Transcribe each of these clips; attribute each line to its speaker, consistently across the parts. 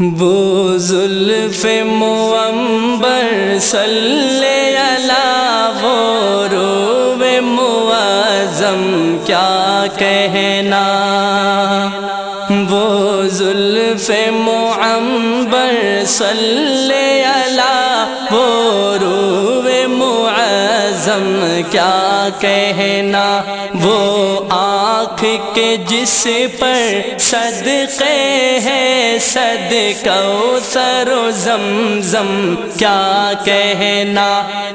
Speaker 1: وہ زلف معمبر صلی اللہ وہ رو معظم کیا کہنا؟ وہ زلف معمبر صلی اللہ وہ رو معظم کیا کہنا، وہ آنکھ کے جس پر صدقے ہے صد کو سر و زم کیا کہنا؟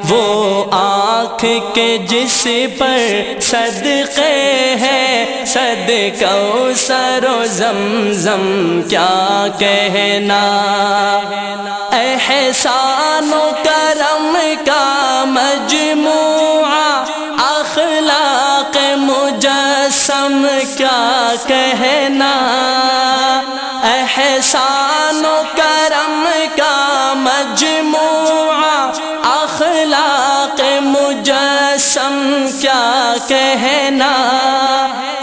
Speaker 1: وہ آنکھ کے جس پر صدقے ہے صد کو سر و زم کیا کہنا؟ احسان و کرم کا مجموعہ کیا کہنا؟ احسان و کرم کا مجموعہ، اخلاق مجسم کیا کہنا؟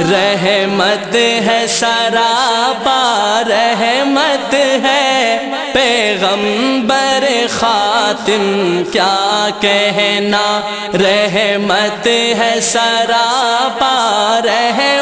Speaker 1: رحمت ہے سراپا، رحمت ہے پیغمبر خاتم، کیا کہنا؟ رحمت ہے سراپا، رحمت ہے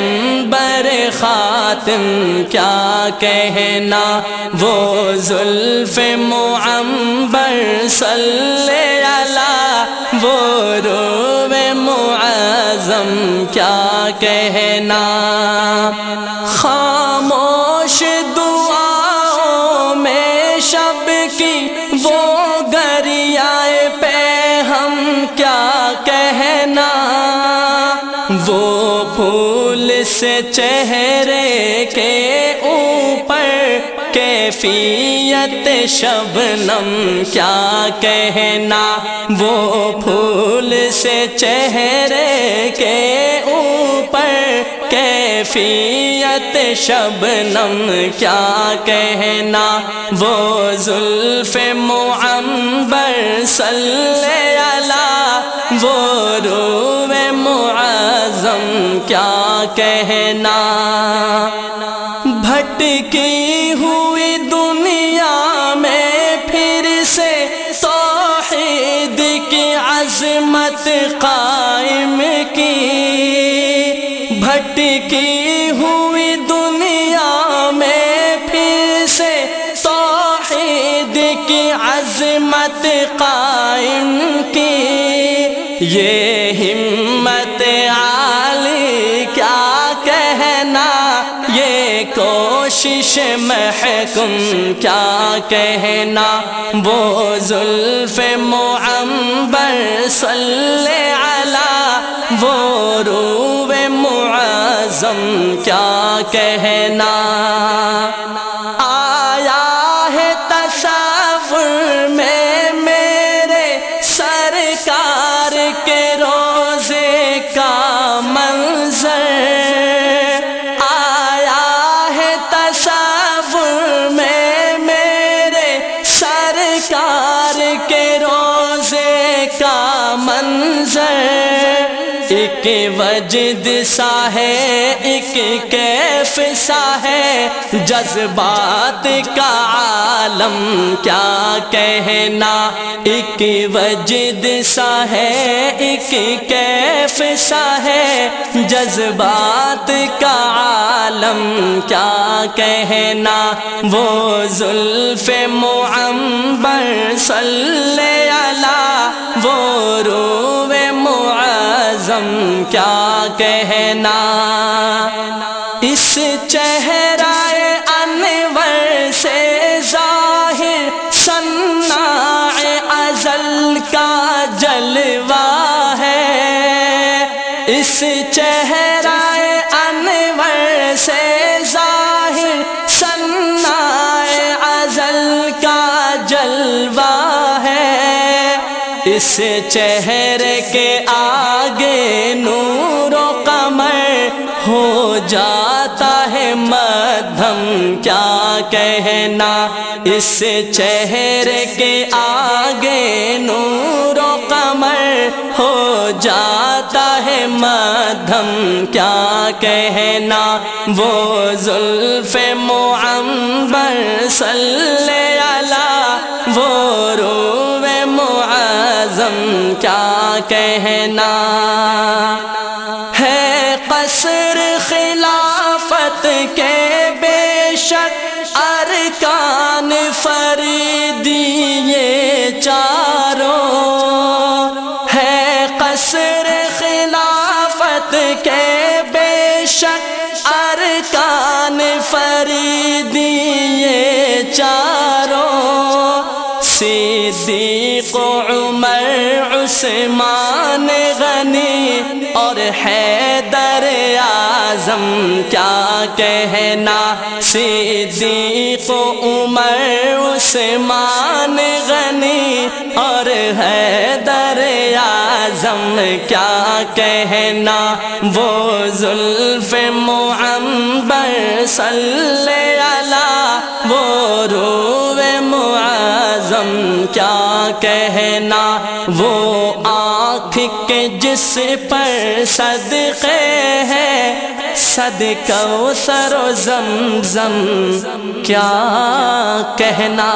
Speaker 1: پیغمبر خاتم کیا کہنا؟ وہ زلف معمبر صلی اللہ، وہ رو معظم کیا کہنا؟ خاموش دعاؤں میں شب کی وہ سے چہرے کے اوپر کیفیت شبنم کیا کہنا؟ وہ پھول سے چہرے کے اوپر کیفیت شبنم کیا کہنا؟ وہ زلف معمبر صلی اللہ، وہ رو معظم کیا کہنا۔ بھٹکی ہوئی دنیا میں پھر سے توحید کی عظمت قائم کی۔ بھٹکی ہوئی دنیا میں پھر سے توحید کی عظمت قائم کی۔ یہ ہمت کیا کہنا یہ کوشش محکم کیا کہنا؟ وہ زلف معمبر صلی اللہ وہ رو معظم، کیا کہنا؟ منظر، ایک وجد سا ہے، ایک کیف سا ہے۔ جذبات کا عالم کیا کہنا، ایک وجد سا ہے، ایک کیف سا ہے۔ جذبات کا عالم کیا کہنا، وہ زلف معمبر صلی وہ رو معظم کیا کہنا؟ اس چہرہ انور سے ظاہر صنع ازل کا جلوہ ہے۔ اس چہرہ انور سے ظاہر صنع ازل کا اس چہرے کے آگے نور و قمر ہو جاتا ہے مدھم، کیا کہنا؟ اس چہرے کے آگے نور و قمر ہو جاتا ہے مدھم، کیا کہنا؟ وہ زلف معمبر صلی کہنا ہے قصر خلافت کے بے شک ارکان فریدیے چاروں ہے قصر خلافت کے بے شک ارکان فریدیے چاروں صدیق عمر عثمان غنی اور حیدر اعظم، کیا کہنا؟ صدیق عمر عثمان غنی اور حیدر اعظم، کیا کہنا؟ وہ زلف معمبر صلی اللہ، وہ رو معظم، کیا کہنا، وہ آنکھ کے جس پر صدقے ہے صدقہ و سر و زم زم کیا کہنا؟